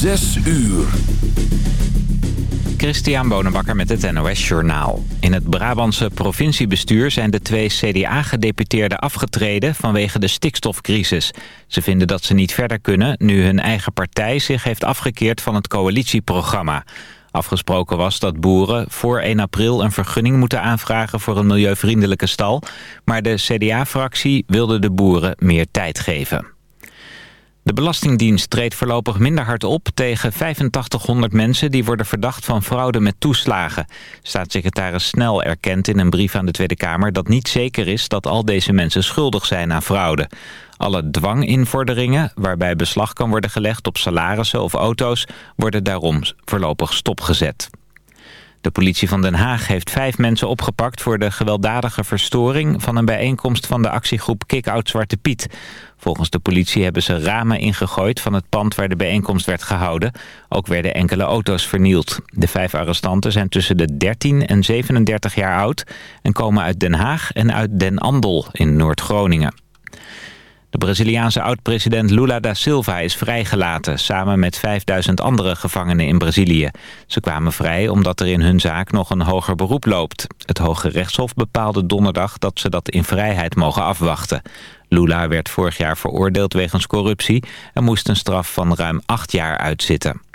Zes uur. Christian Bonenbakker met het NOS Journaal. In het Brabantse provinciebestuur zijn de twee CDA-gedeputeerden afgetreden vanwege de stikstofcrisis. Ze vinden dat ze niet verder kunnen nu hun eigen partij zich heeft afgekeerd van het coalitieprogramma. Afgesproken was dat boeren voor 1 april een vergunning moeten aanvragen voor een milieuvriendelijke stal. Maar de CDA-fractie wilde de boeren meer tijd geven. De Belastingdienst treedt voorlopig minder hard op tegen 8500 mensen die worden verdacht van fraude met toeslagen. Staatssecretaris Snel erkent in een brief aan de Tweede Kamer dat niet zeker is dat al deze mensen schuldig zijn aan fraude. Alle dwanginvorderingen, waarbij beslag kan worden gelegd op salarissen of auto's, worden daarom voorlopig stopgezet. De politie van Den Haag heeft vijf mensen opgepakt... voor de gewelddadige verstoring van een bijeenkomst van de actiegroep Kick-Out Zwarte Piet. Volgens de politie hebben ze ramen ingegooid van het pand waar de bijeenkomst werd gehouden. Ook werden enkele auto's vernield. De vijf arrestanten zijn tussen de 13 en 37 jaar oud... en komen uit Den Haag en uit Den Andel in Noord-Groningen. De Braziliaanse oud-president Lula da Silva is vrijgelaten... samen met 5000 andere gevangenen in Brazilië. Ze kwamen vrij omdat er in hun zaak nog een hoger beroep loopt. Het Hoge Rechtshof bepaalde donderdag dat ze dat in vrijheid mogen afwachten. Lula werd vorig jaar veroordeeld wegens corruptie... en moest een straf van ruim acht jaar uitzitten.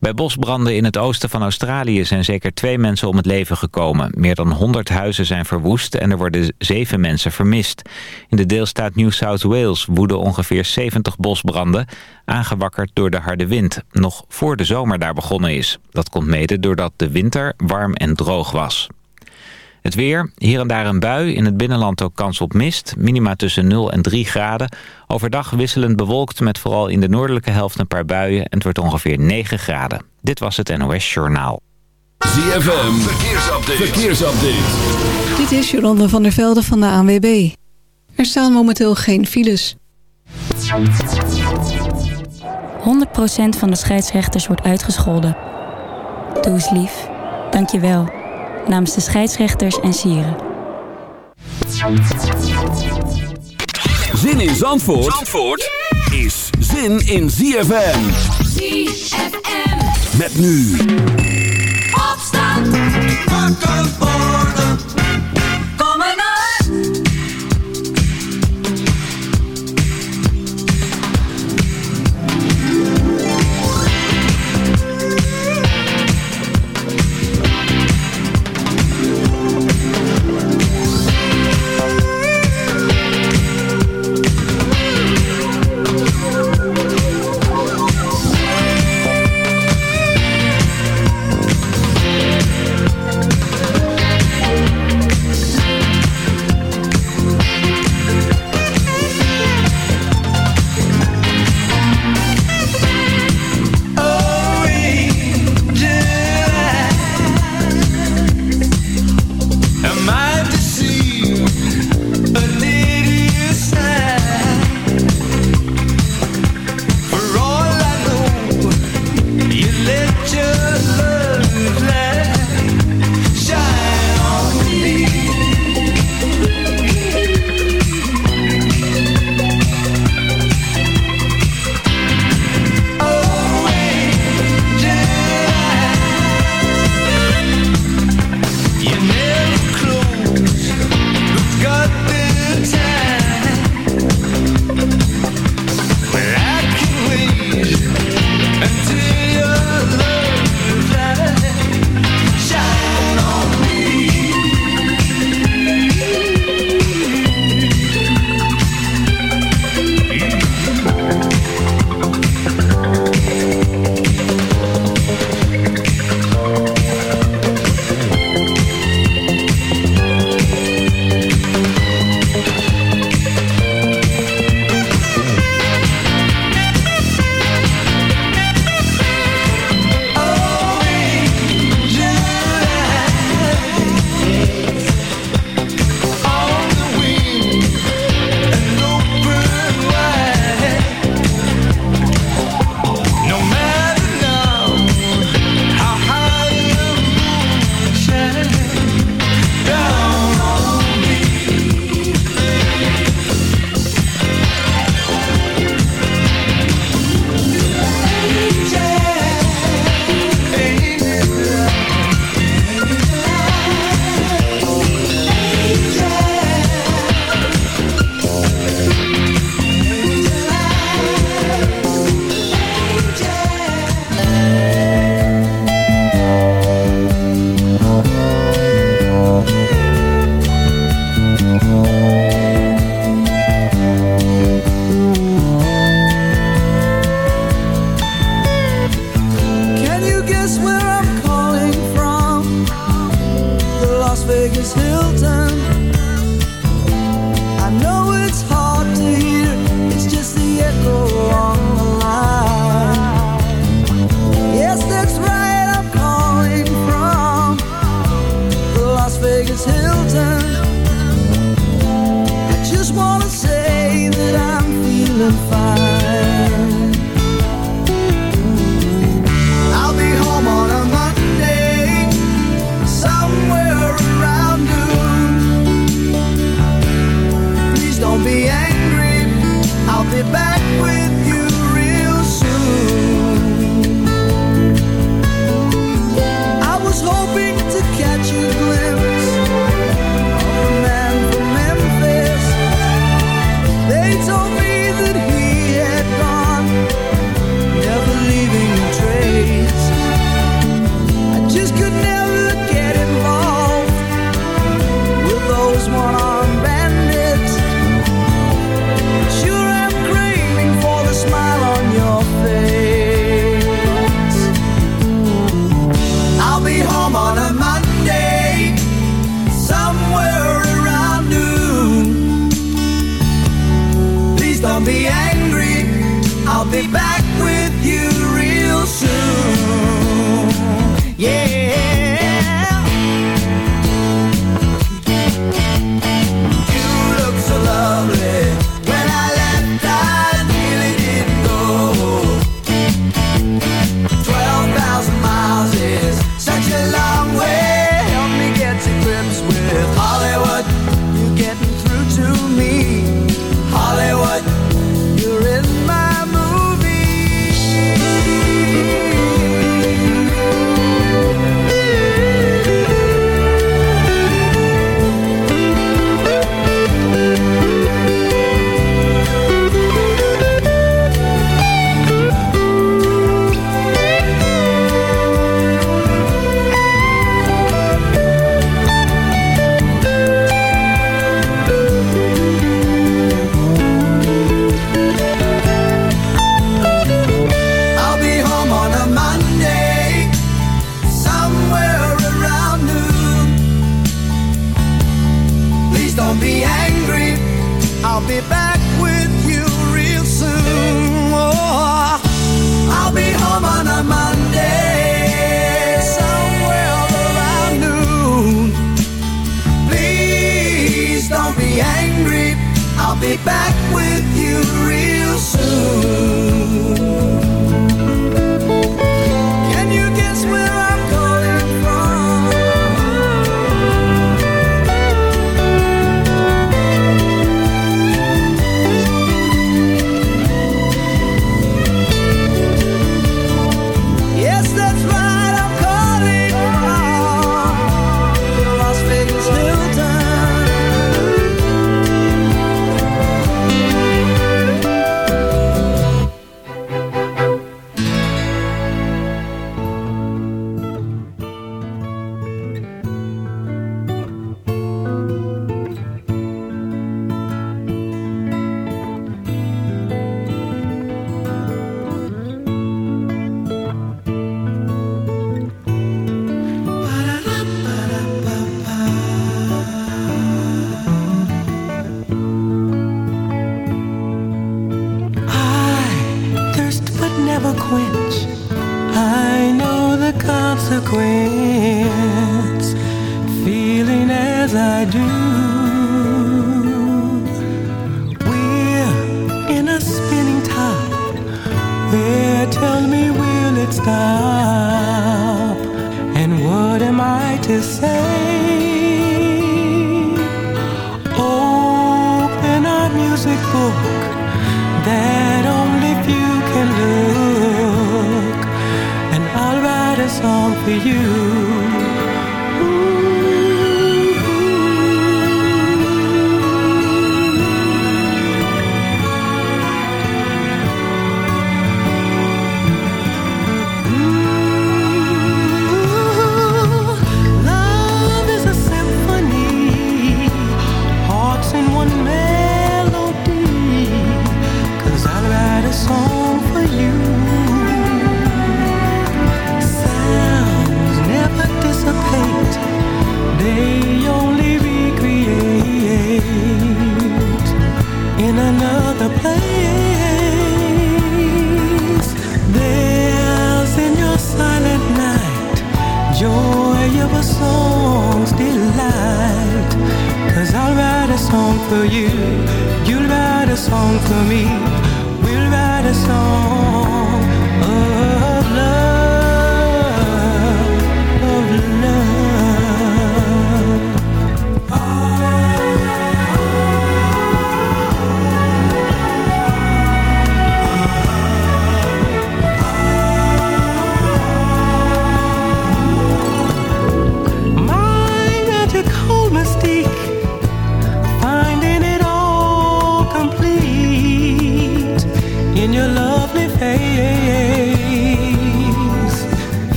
Bij bosbranden in het oosten van Australië zijn zeker twee mensen om het leven gekomen. Meer dan 100 huizen zijn verwoest en er worden zeven mensen vermist. In de deelstaat New South Wales woeden ongeveer 70 bosbranden... aangewakkerd door de harde wind, nog voor de zomer daar begonnen is. Dat komt mede doordat de winter warm en droog was. Het weer, hier en daar een bui, in het binnenland ook kans op mist. Minima tussen 0 en 3 graden. Overdag wisselend bewolkt met vooral in de noordelijke helft een paar buien. En het wordt ongeveer 9 graden. Dit was het NOS Journaal. ZFM, verkeersupdate. verkeersupdate. Dit is Jolanda van der Velde van de ANWB. Er staan momenteel geen files. 100% van de scheidsrechters wordt uitgescholden. Doe eens lief. Dank je wel namens de scheidsrechters en sieren. Zin in Zandvoort, Zandvoort is zin in ZFM. ZFM. Met nu. Opstand. Wakker worden.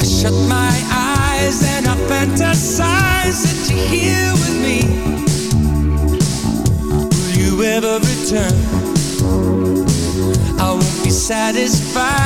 I shut my eyes and I fantasize that you're here with me. Will you ever return? I won't be satisfied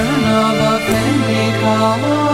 of a friendly call.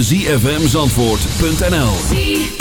www.zfmzandvoort.nl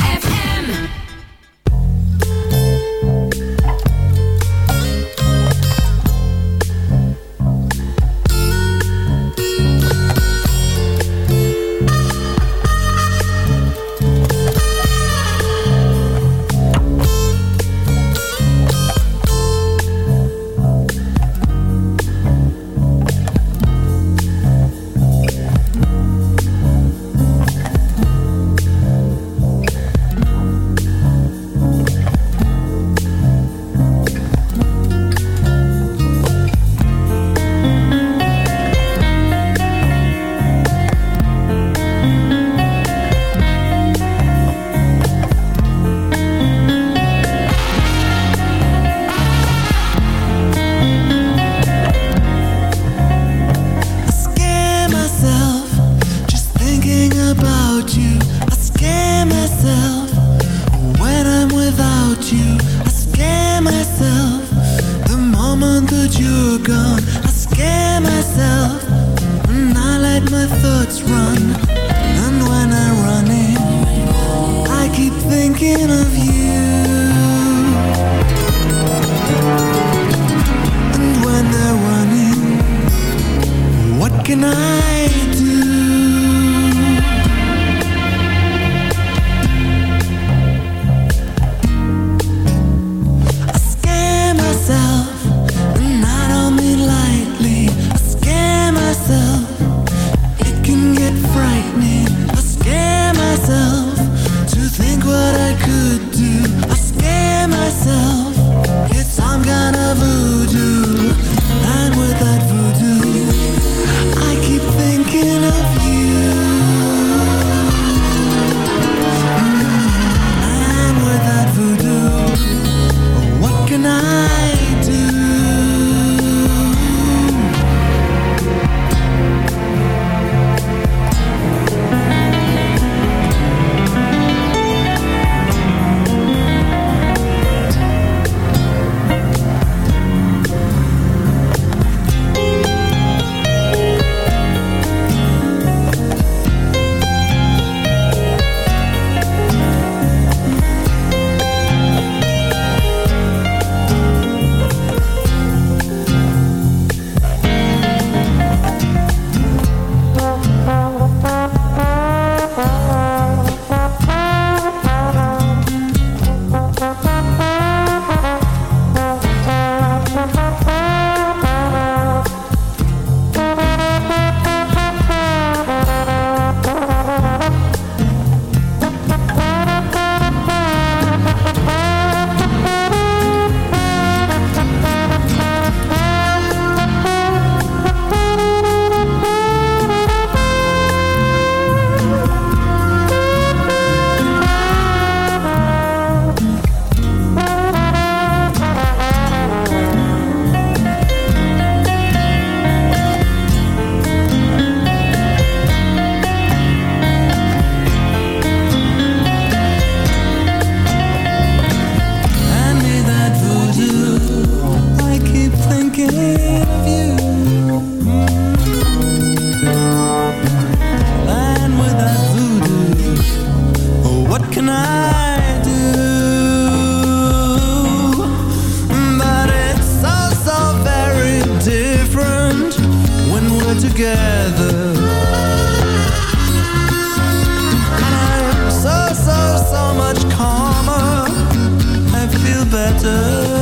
after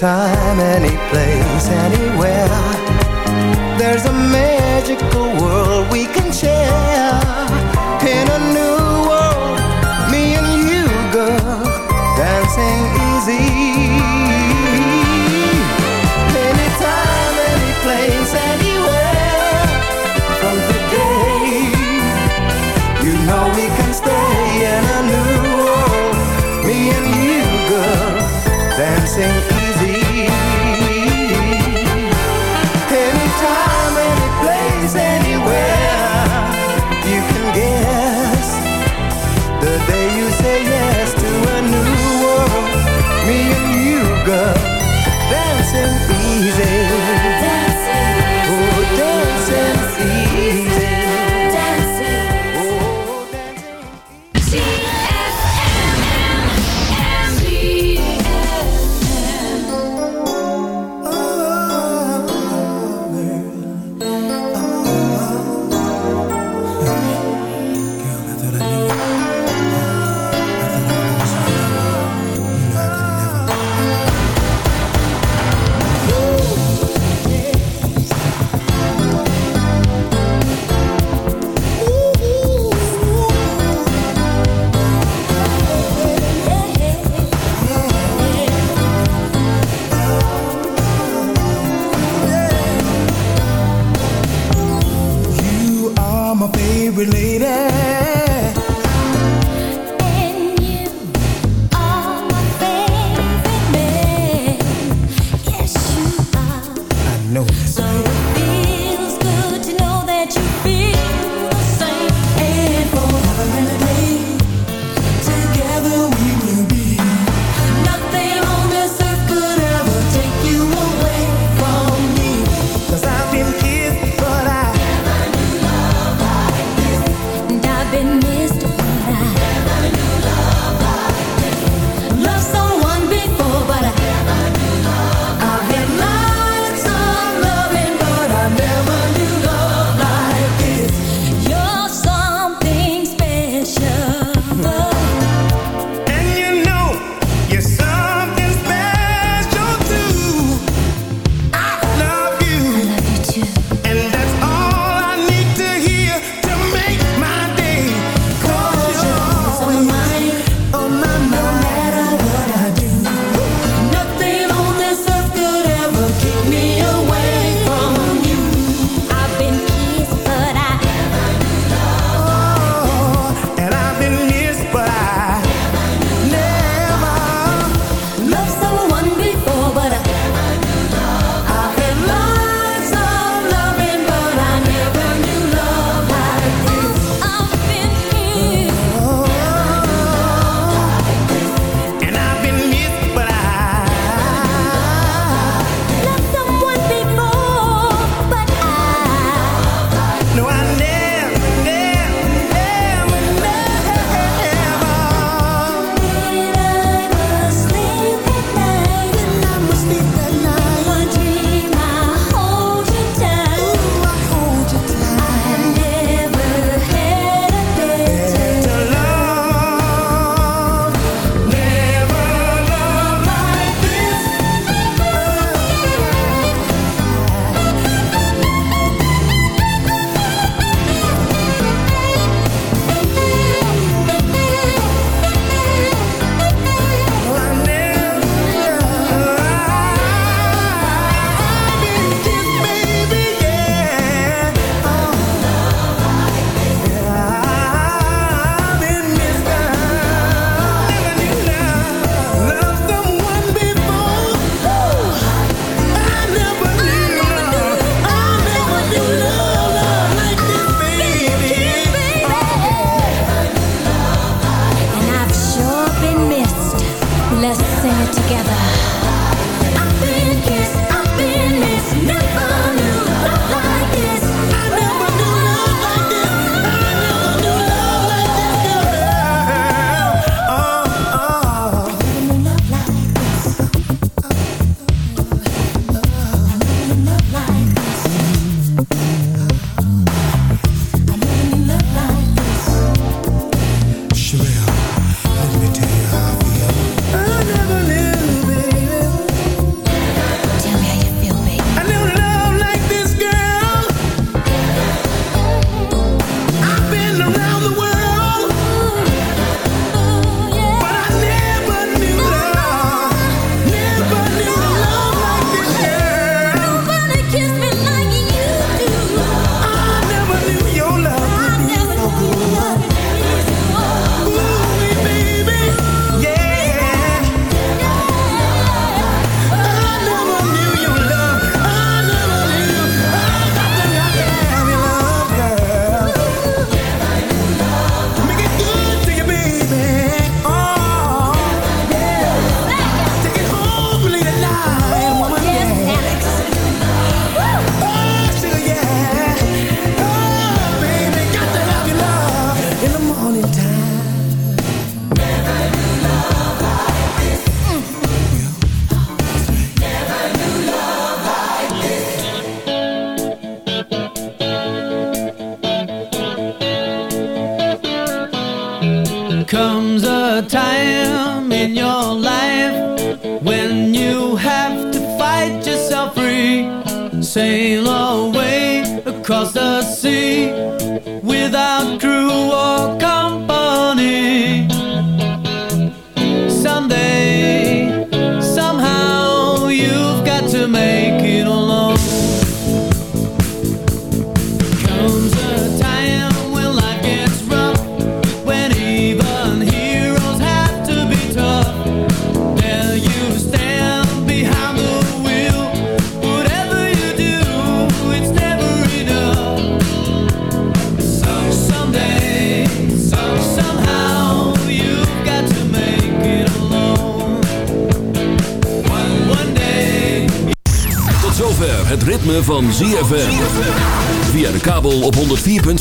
time, any place, anywhere. There's a magical world we can share in a new yeah